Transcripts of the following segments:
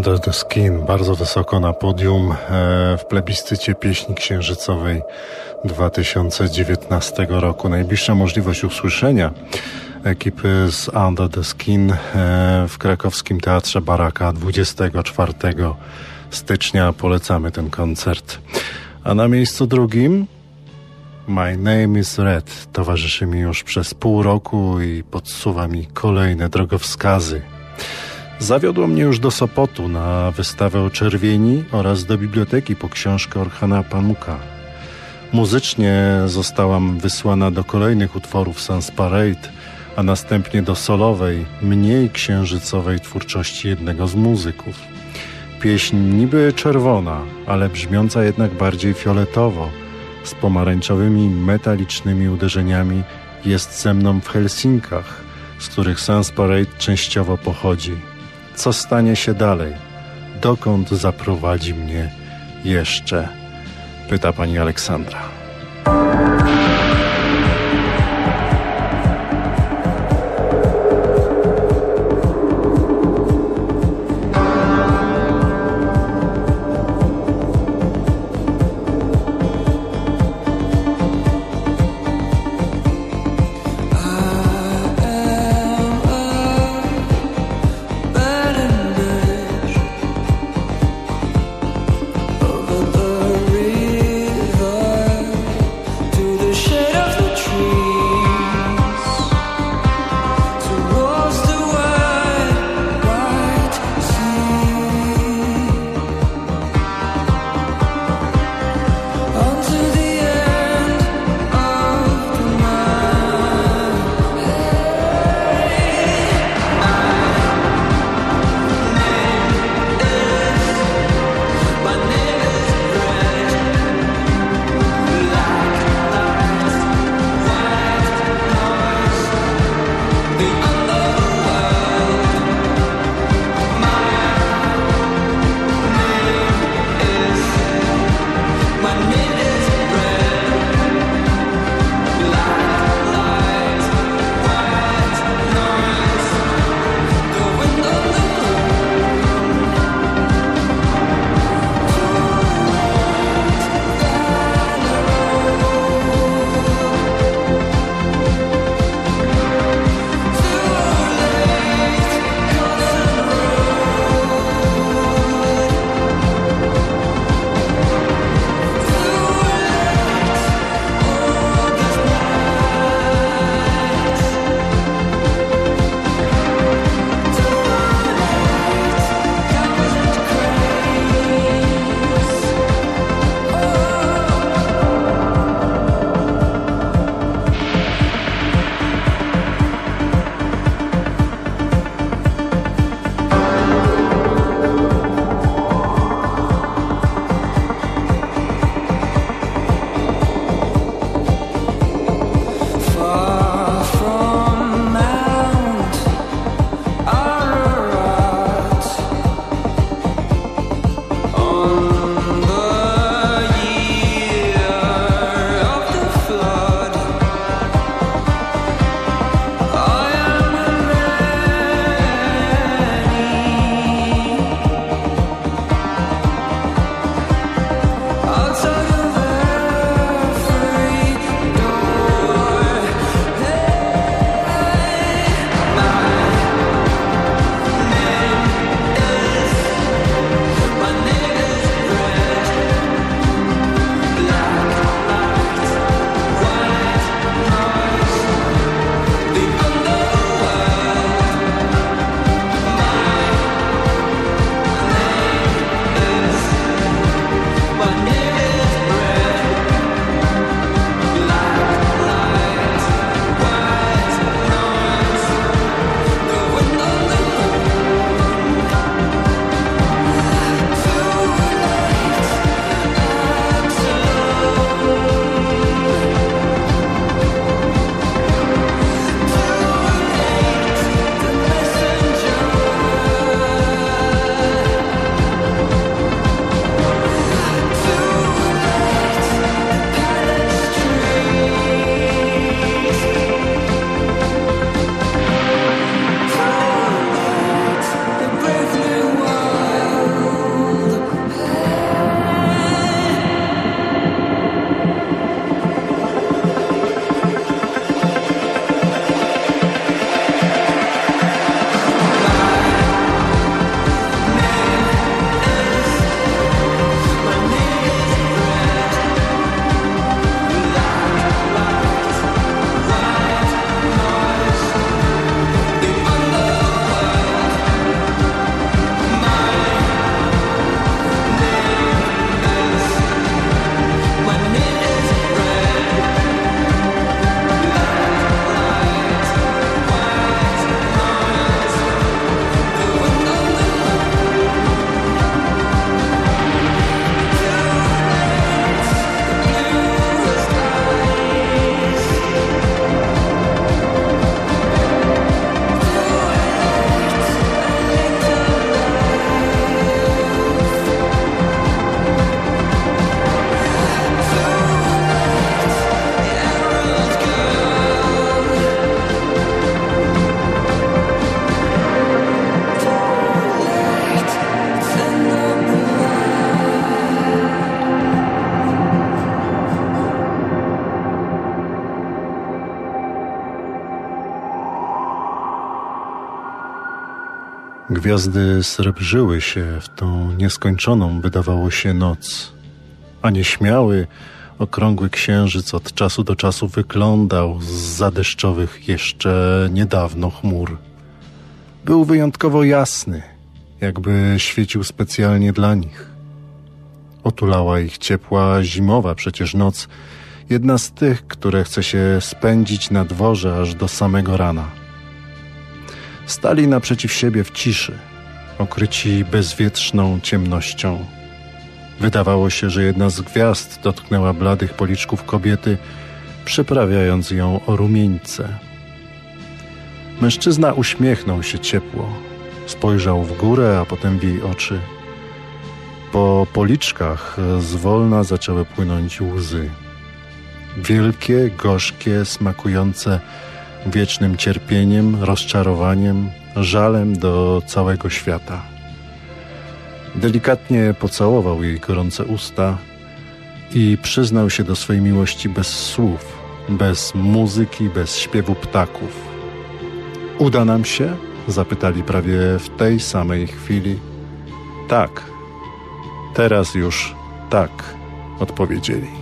Under the Skin, bardzo wysoko na podium e, w plebiscycie pieśni księżycowej 2019 roku. Najbliższa możliwość usłyszenia ekipy z Under the Skin e, w krakowskim Teatrze Baraka 24 stycznia. Polecamy ten koncert. A na miejscu drugim My Name is Red towarzyszy mi już przez pół roku i podsuwa mi kolejne drogowskazy. Zawiodło mnie już do Sopotu na wystawę o czerwieni oraz do biblioteki po książkę Orhana Pamuka. Muzycznie zostałam wysłana do kolejnych utworów Sans Parade, a następnie do solowej, mniej księżycowej twórczości jednego z muzyków. Pieśń niby czerwona, ale brzmiąca jednak bardziej fioletowo, z pomarańczowymi metalicznymi uderzeniami jest ze mną w Helsinkach, z których Sans Parade częściowo pochodzi co stanie się dalej? Dokąd zaprowadzi mnie jeszcze? Pyta pani Aleksandra. Gwiazdy srebrzyły się w tą nieskończoną, wydawało się, noc, a nieśmiały, okrągły księżyc od czasu do czasu wyglądał z zadeszczowych jeszcze niedawno chmur. Był wyjątkowo jasny, jakby świecił specjalnie dla nich. Otulała ich ciepła, zimowa przecież noc, jedna z tych, które chce się spędzić na dworze aż do samego rana. Stali naprzeciw siebie w ciszy, okryci bezwietrzną ciemnością. Wydawało się, że jedna z gwiazd dotknęła bladych policzków kobiety, przyprawiając ją o rumieńce. Mężczyzna uśmiechnął się ciepło, spojrzał w górę, a potem w jej oczy. Po policzkach zwolna zaczęły płynąć łzy. Wielkie, gorzkie, smakujące wiecznym cierpieniem, rozczarowaniem, żalem do całego świata. Delikatnie pocałował jej gorące usta i przyznał się do swojej miłości bez słów, bez muzyki, bez śpiewu ptaków. Uda nam się? Zapytali prawie w tej samej chwili. Tak. Teraz już tak, odpowiedzieli.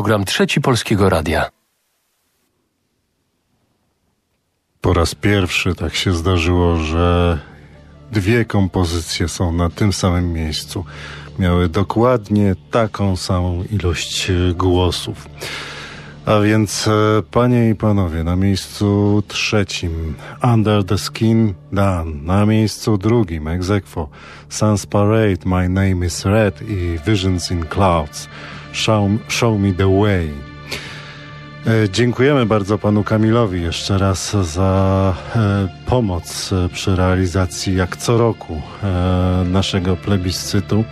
program Trzeci Polskiego Radia. Po raz pierwszy tak się zdarzyło, że dwie kompozycje są na tym samym miejscu. Miały dokładnie taką samą ilość e, głosów. A więc, e, panie i panowie, na miejscu trzecim Under the Skin Dan, na miejscu drugim Exequo, Sans Parade, My Name is Red i Visions in Clouds. Show, show Me The Way. E, dziękujemy bardzo panu Kamilowi jeszcze raz za e, pomoc e, przy realizacji jak co roku naszego plebiscytu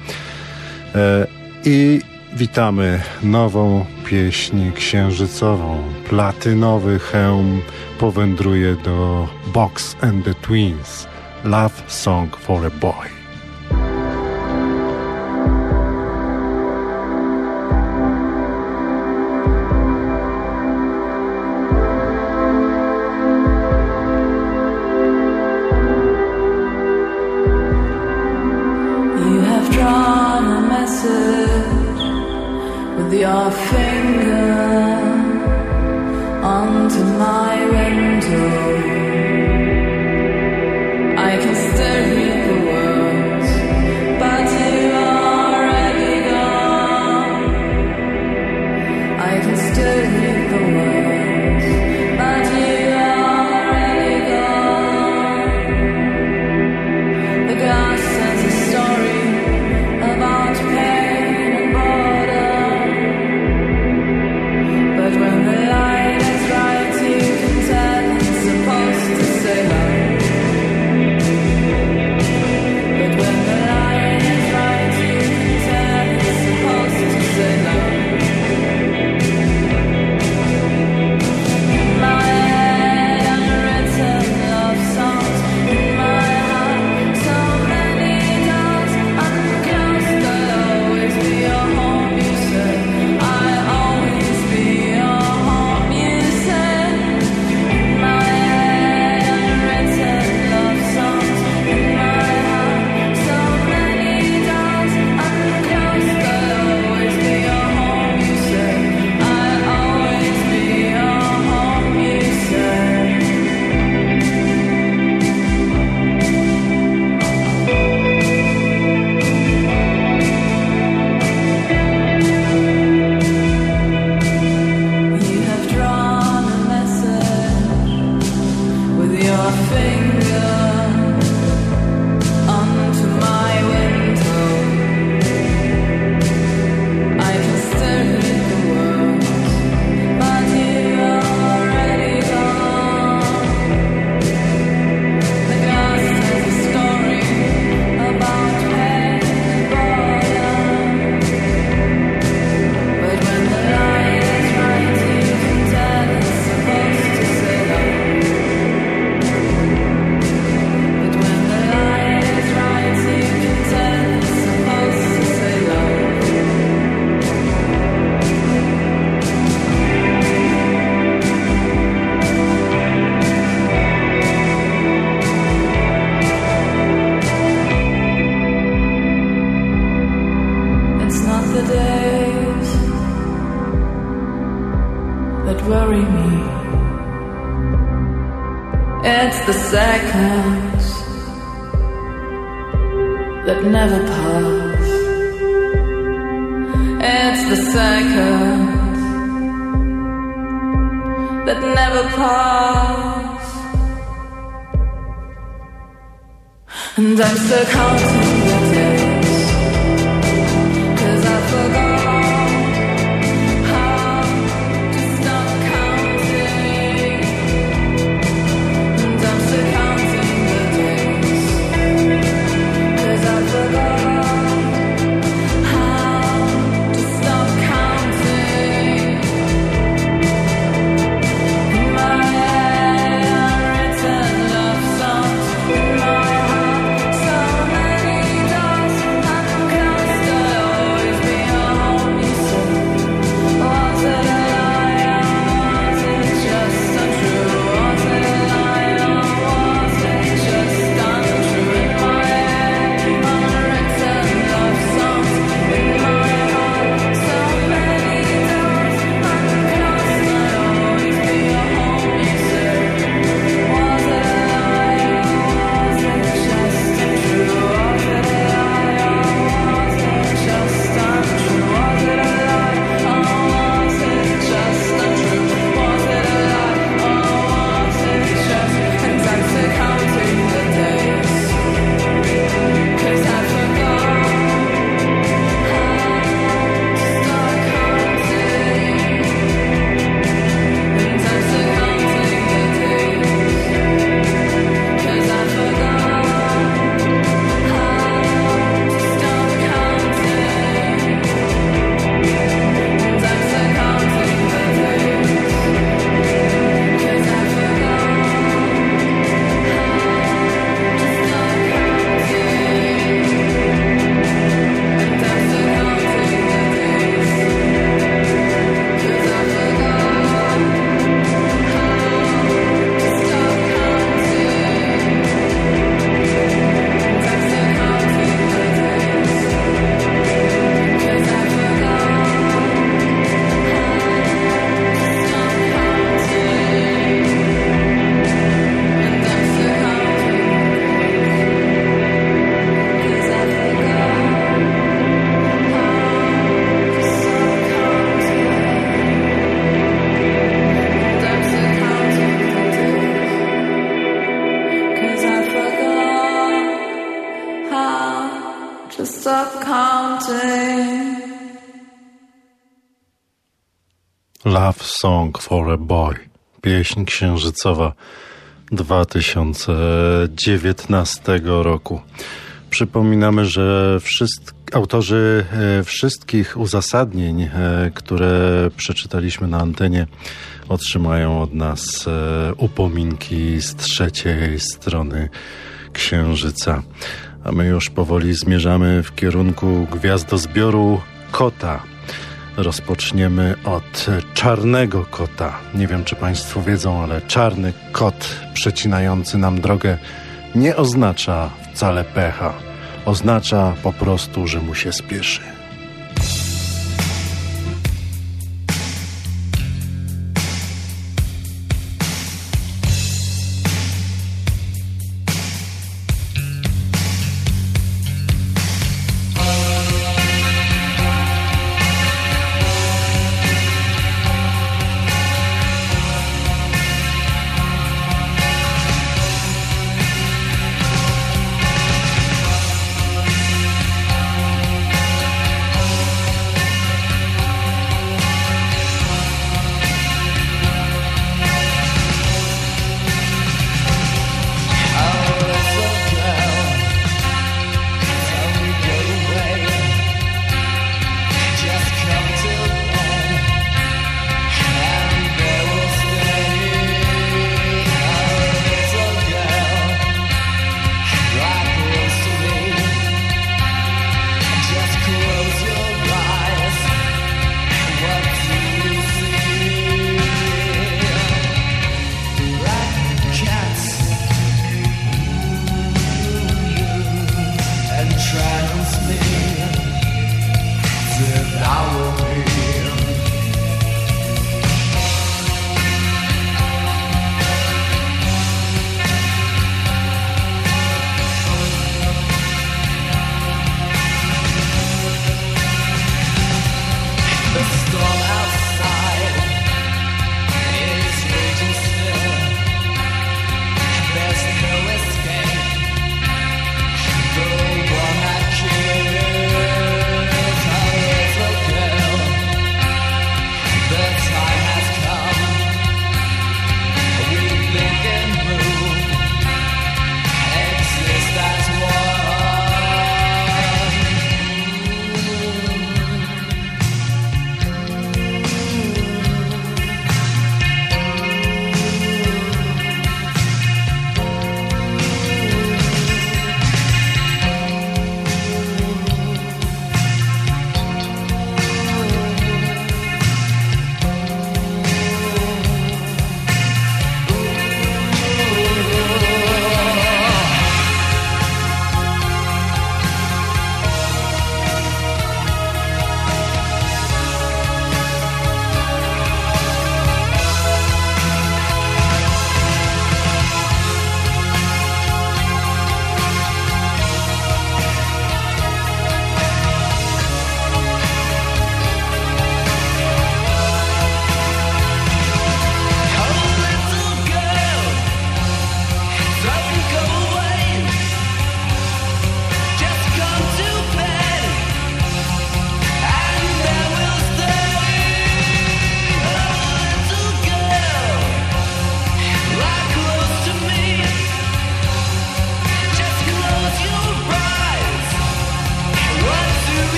i witamy nową pieśń księżycową. Platynowy hełm powędruje do Box and the Twins. Love Song for a Boy. your face. the seconds that never pass, and I'm still counting the days. For a Boy. Pieśń księżycowa 2019 roku. Przypominamy, że wszystk, autorzy e, wszystkich uzasadnień, e, które przeczytaliśmy na antenie, otrzymają od nas e, upominki z trzeciej strony księżyca. A my już powoli zmierzamy w kierunku gwiazdozbioru Kota. Rozpoczniemy od czarnego kota. Nie wiem, czy Państwo wiedzą, ale czarny kot przecinający nam drogę nie oznacza wcale pecha. Oznacza po prostu, że mu się spieszy.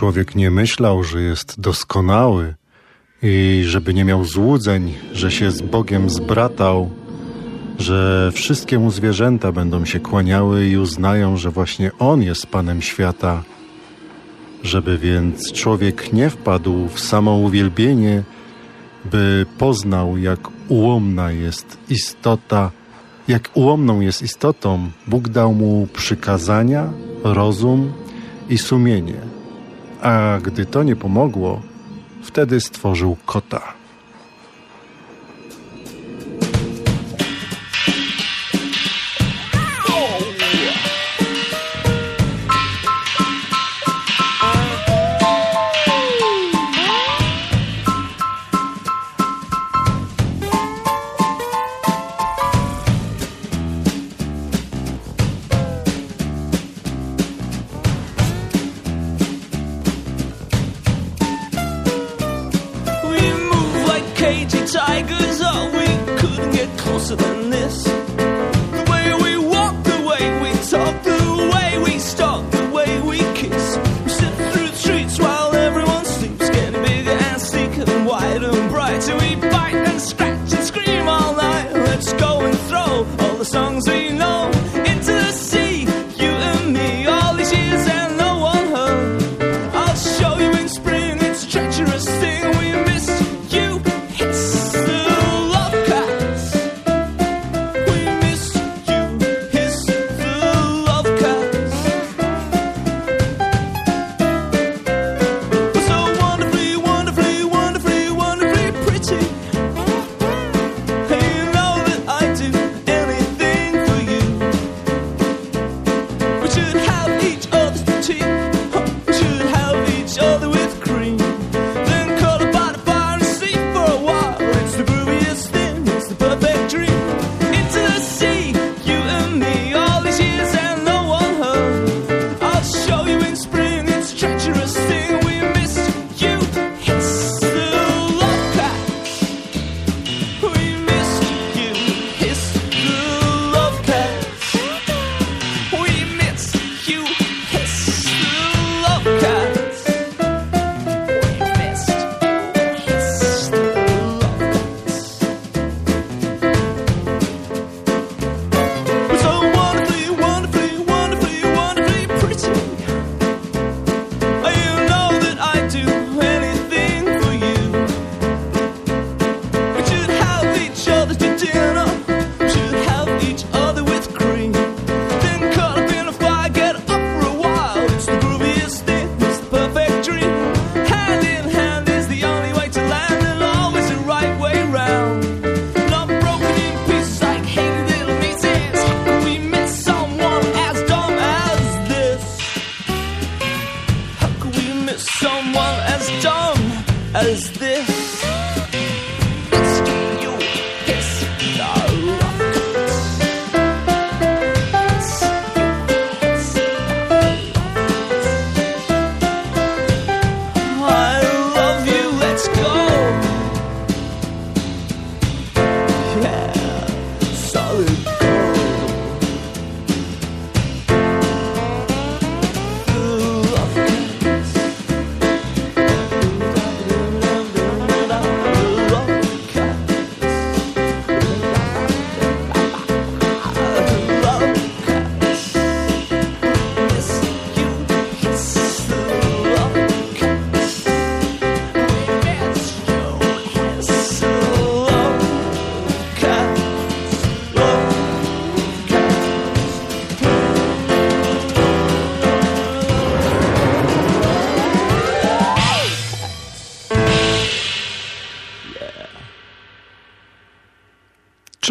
człowiek nie myślał, że jest doskonały i żeby nie miał złudzeń, że się z Bogiem zbratał, że wszystkie mu zwierzęta będą się kłaniały i uznają, że właśnie On jest Panem świata. Żeby więc człowiek nie wpadł w samo uwielbienie, by poznał, jak ułomna jest istota, jak ułomną jest istotą, Bóg dał mu przykazania, rozum i sumienie a gdy to nie pomogło, wtedy stworzył kota.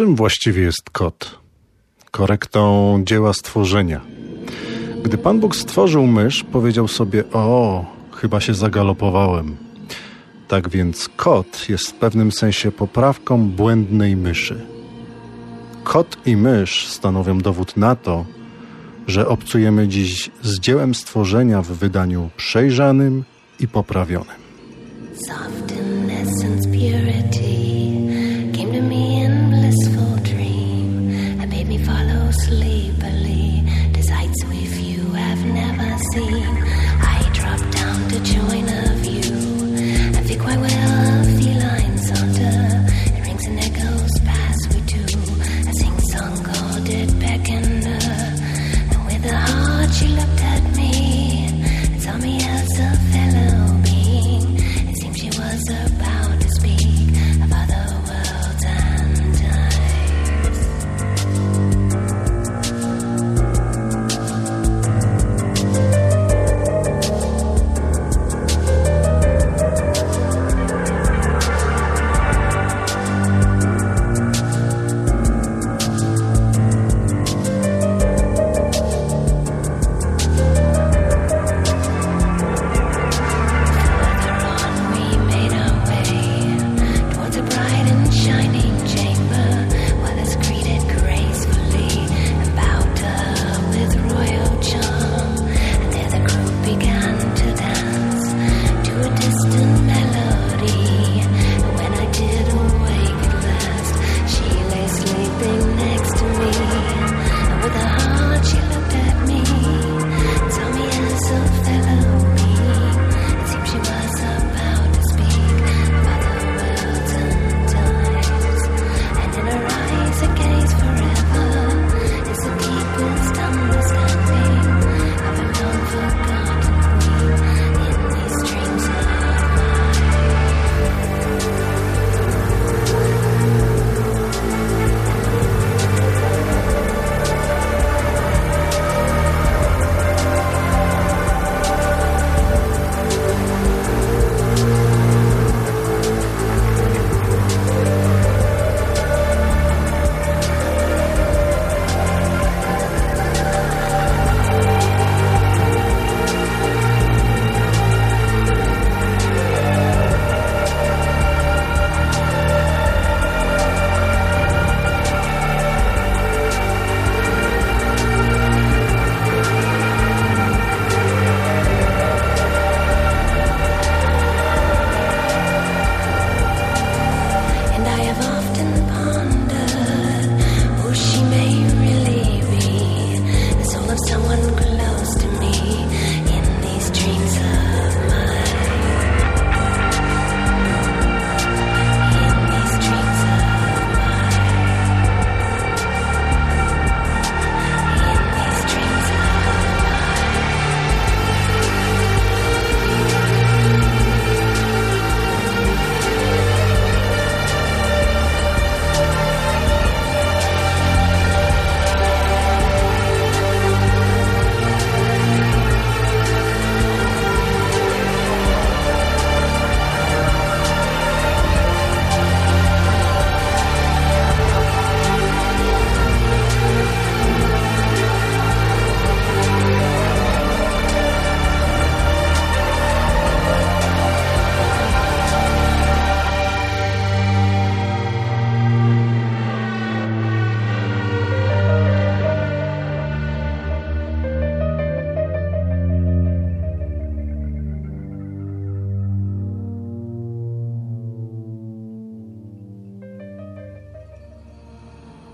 Czym właściwie jest kot? Korektą dzieła stworzenia. Gdy Pan Bóg stworzył mysz, powiedział sobie: O, chyba się zagalopowałem. Tak więc kot jest w pewnym sensie poprawką błędnej myszy. Kot i mysz stanowią dowód na to, że obcujemy dziś z dziełem stworzenia w wydaniu przejrzanym i poprawionym.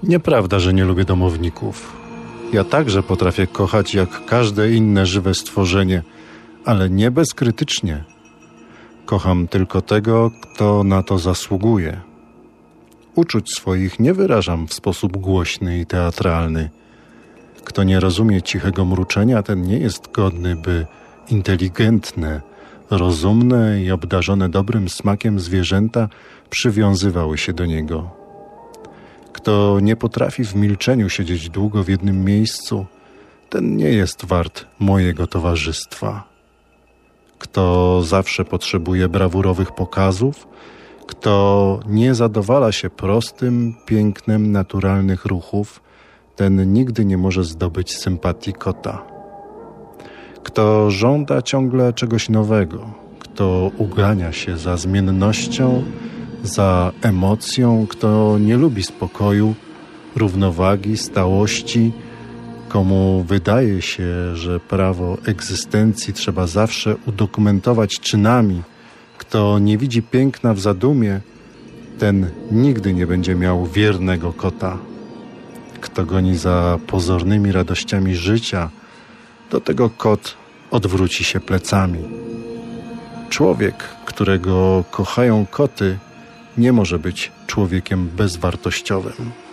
Nieprawda, że nie lubię domowników. Ja także potrafię kochać jak każde inne żywe stworzenie, ale nie bezkrytycznie. Kocham tylko tego, kto na to zasługuje. Uczuć swoich nie wyrażam w sposób głośny i teatralny. Kto nie rozumie cichego mruczenia, ten nie jest godny, by inteligentne, rozumne i obdarzone dobrym smakiem zwierzęta przywiązywały się do niego. Kto nie potrafi w milczeniu siedzieć długo w jednym miejscu, ten nie jest wart mojego towarzystwa. Kto zawsze potrzebuje brawurowych pokazów, kto nie zadowala się prostym pięknem naturalnych ruchów, ten nigdy nie może zdobyć sympatii kota. Kto żąda ciągle czegoś nowego, kto ugania się za zmiennością, za emocją, kto nie lubi spokoju, równowagi, stałości, komu wydaje się, że prawo egzystencji trzeba zawsze udokumentować czynami, kto nie widzi piękna w zadumie, ten nigdy nie będzie miał wiernego kota. Kto goni za pozornymi radościami życia, do tego kot odwróci się plecami. Człowiek, którego kochają koty, nie może być człowiekiem bezwartościowym.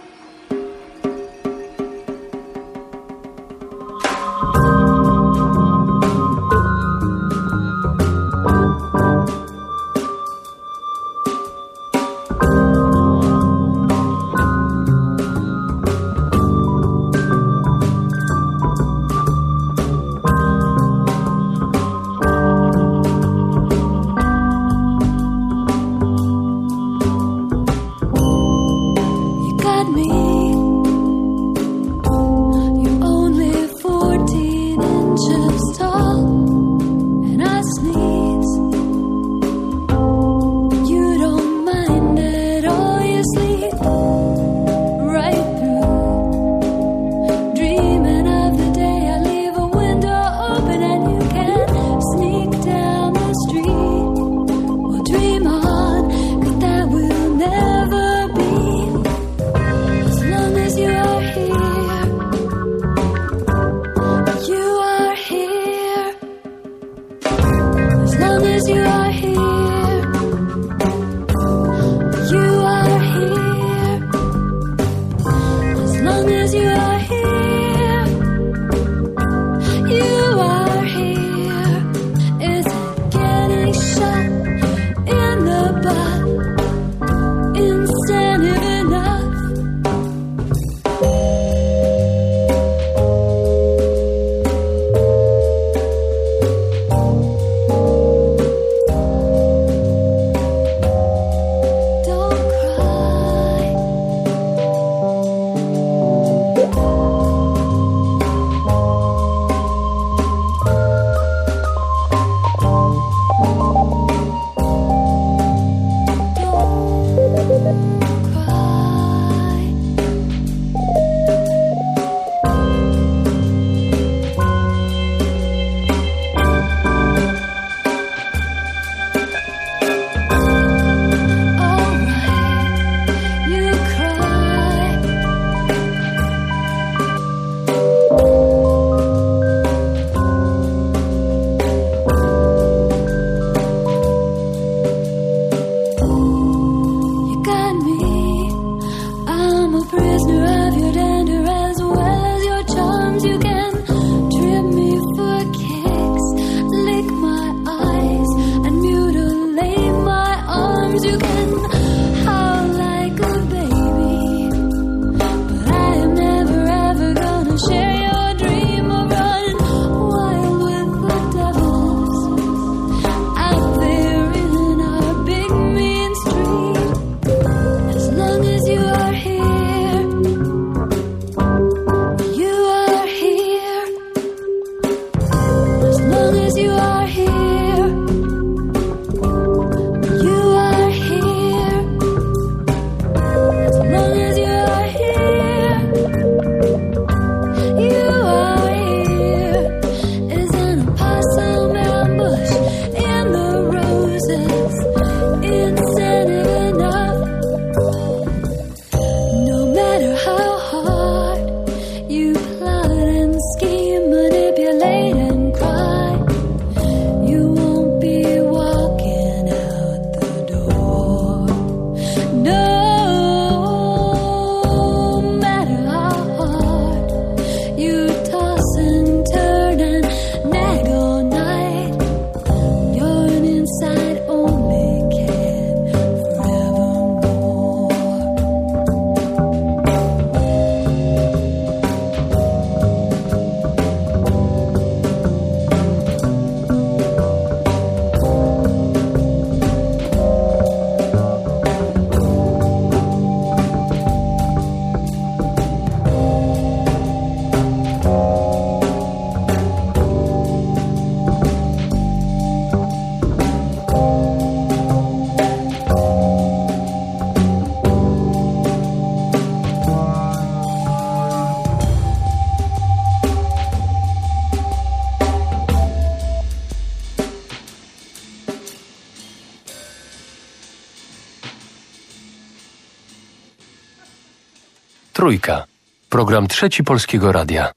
Program Trzeci Polskiego Radia.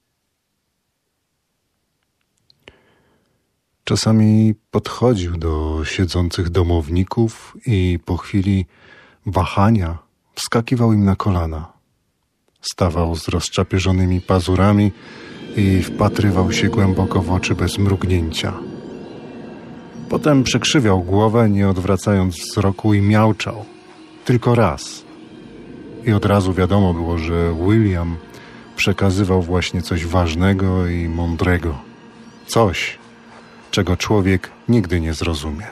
Czasami podchodził do siedzących domowników i po chwili wahania wskakiwał im na kolana. Stawał z rozczapieżonymi pazurami i wpatrywał się głęboko w oczy bez mrugnięcia. Potem przekrzywiał głowę, nie odwracając wzroku i miałczał. Tylko raz. I od razu wiadomo było, że William przekazywał właśnie coś ważnego i mądrego. Coś, czego człowiek nigdy nie zrozumie.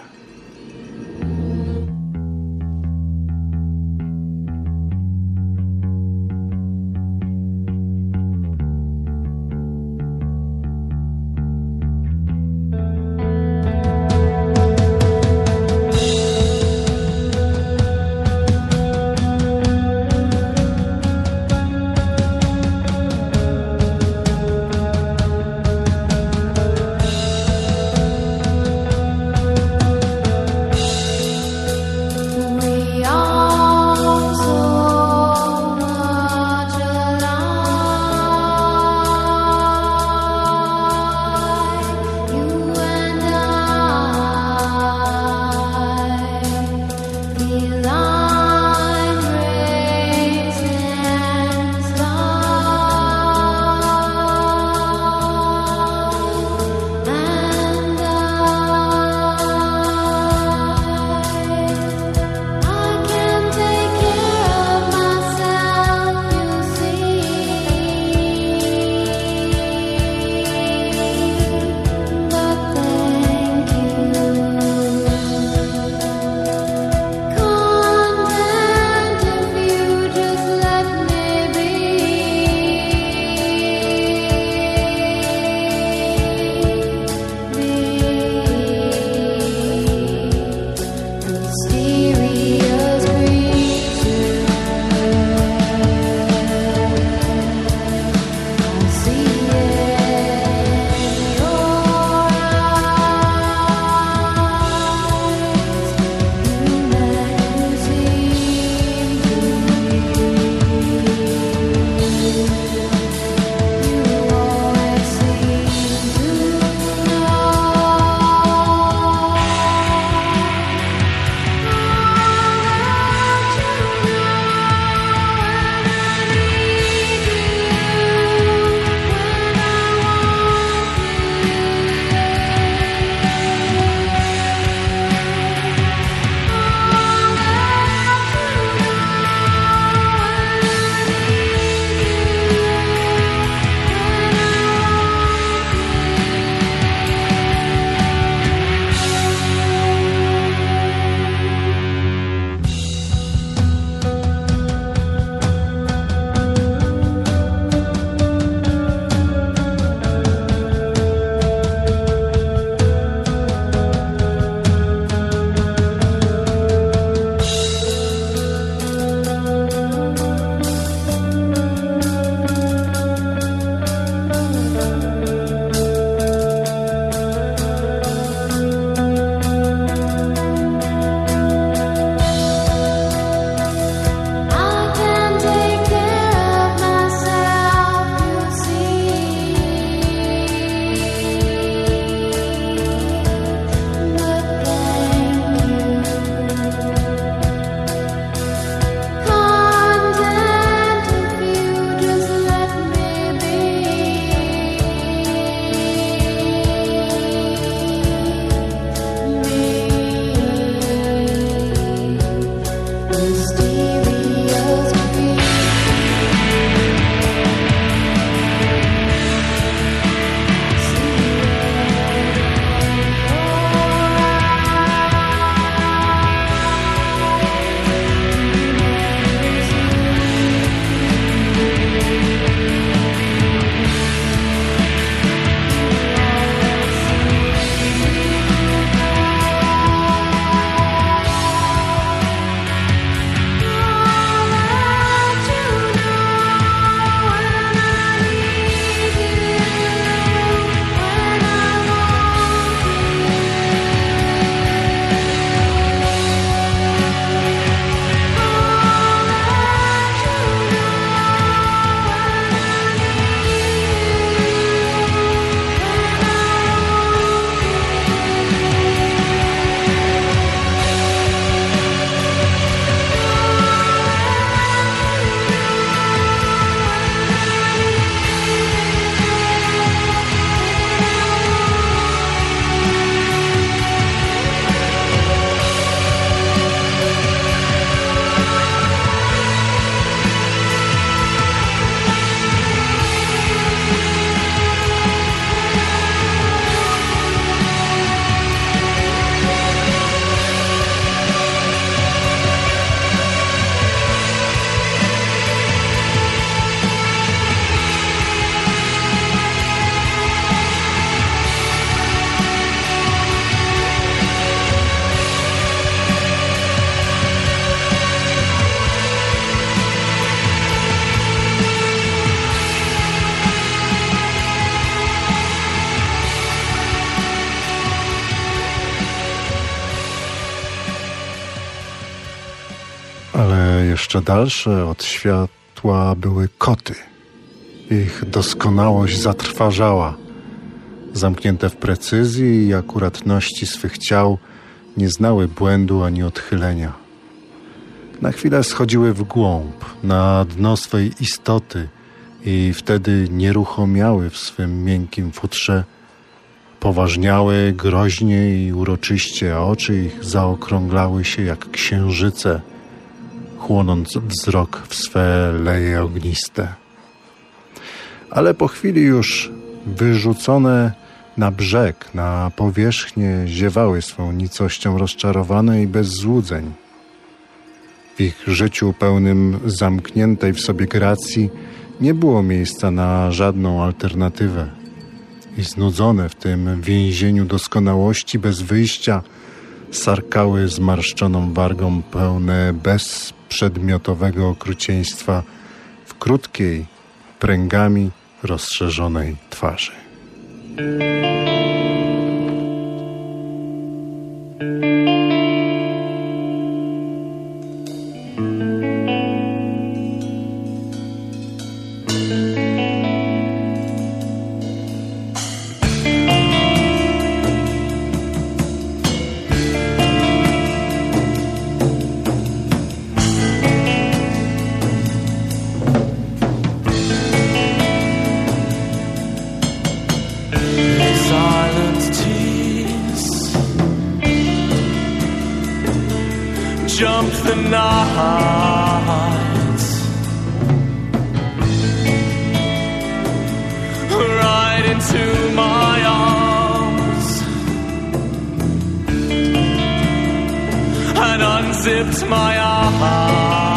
Jeszcze dalsze od światła były koty. Ich doskonałość zatrważała. Zamknięte w precyzji i akuratności swych ciał, nie znały błędu ani odchylenia. Na chwilę schodziły w głąb, na dno swej istoty i wtedy nieruchomiały w swym miękkim futrze, poważniały groźnie i uroczyście, a oczy ich zaokrąglały się jak księżyce, chłonąc wzrok w swe leje ogniste. Ale po chwili już wyrzucone na brzeg, na powierzchnię ziewały swą nicością rozczarowane i bez złudzeń. W ich życiu pełnym zamkniętej w sobie gracji nie było miejsca na żadną alternatywę. I znudzone w tym więzieniu doskonałości bez wyjścia sarkały zmarszczoną wargą pełne bezprzedmiotowego okrucieństwa w krótkiej, pręgami rozszerzonej twarzy. Jump the night right into my arms. And unzipped my eyes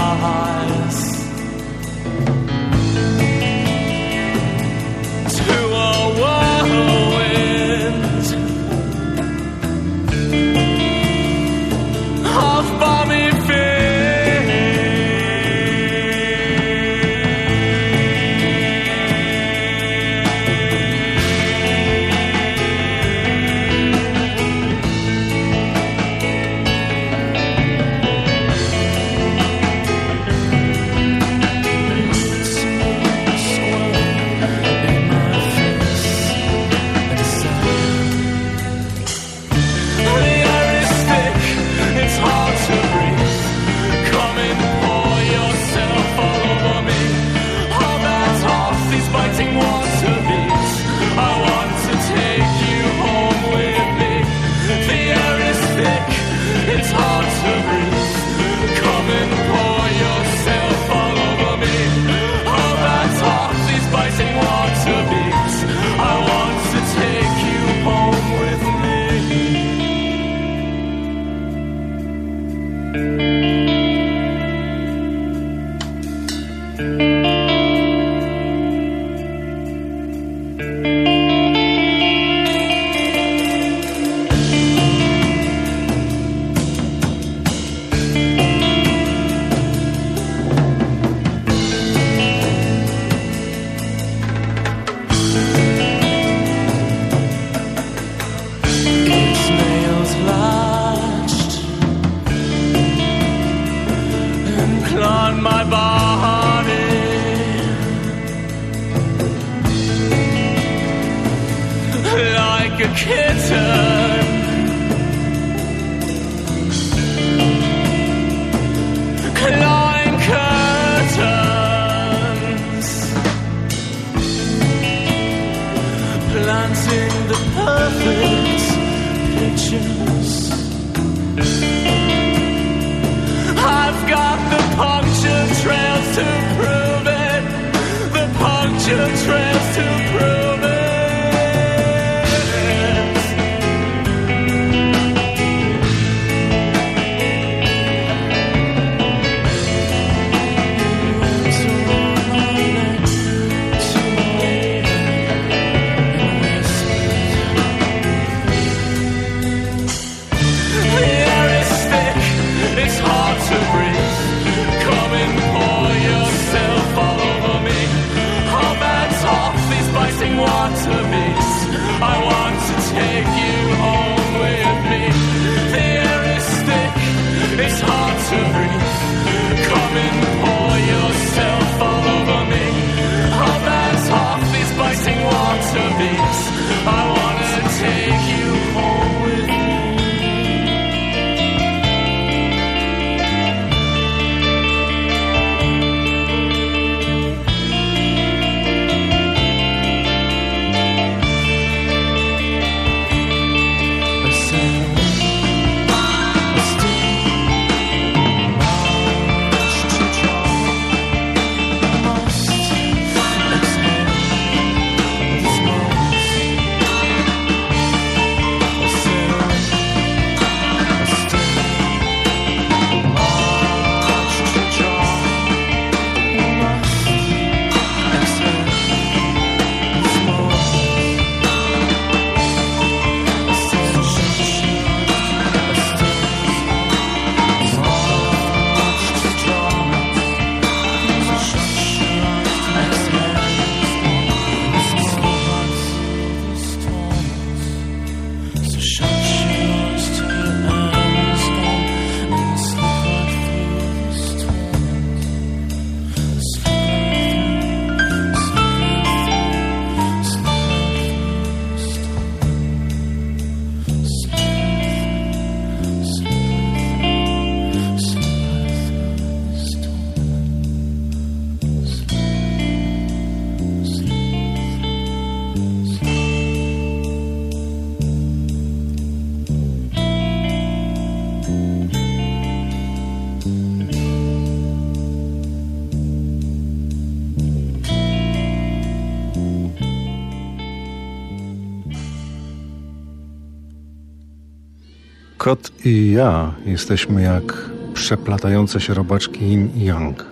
i ja jesteśmy jak przeplatające się robaczki yin i yang.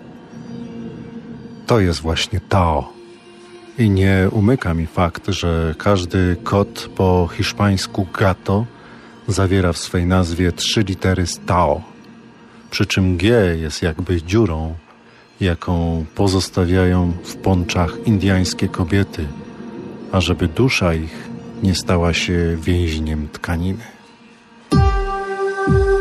To jest właśnie Tao. I nie umyka mi fakt, że każdy kot po hiszpańsku gato zawiera w swej nazwie trzy litery z Tao, przy czym G jest jakby dziurą, jaką pozostawiają w ponczach indyjskie kobiety, ażeby dusza ich nie stała się więźniem tkaniny. you.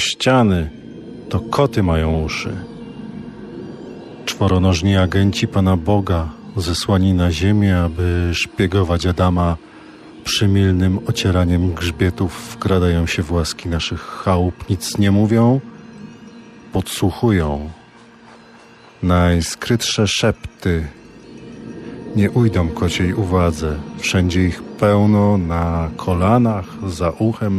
Ściany, to koty mają uszy. Czworonożni agenci Pana Boga zesłani na ziemię, aby szpiegować Adama przymilnym ocieraniem grzbietów wkradają się w łaski naszych chałup, nic nie mówią, podsłuchują. Najskrytsze szepty nie ujdą kociej uwadze, wszędzie ich pełno na kolanach, za uchem,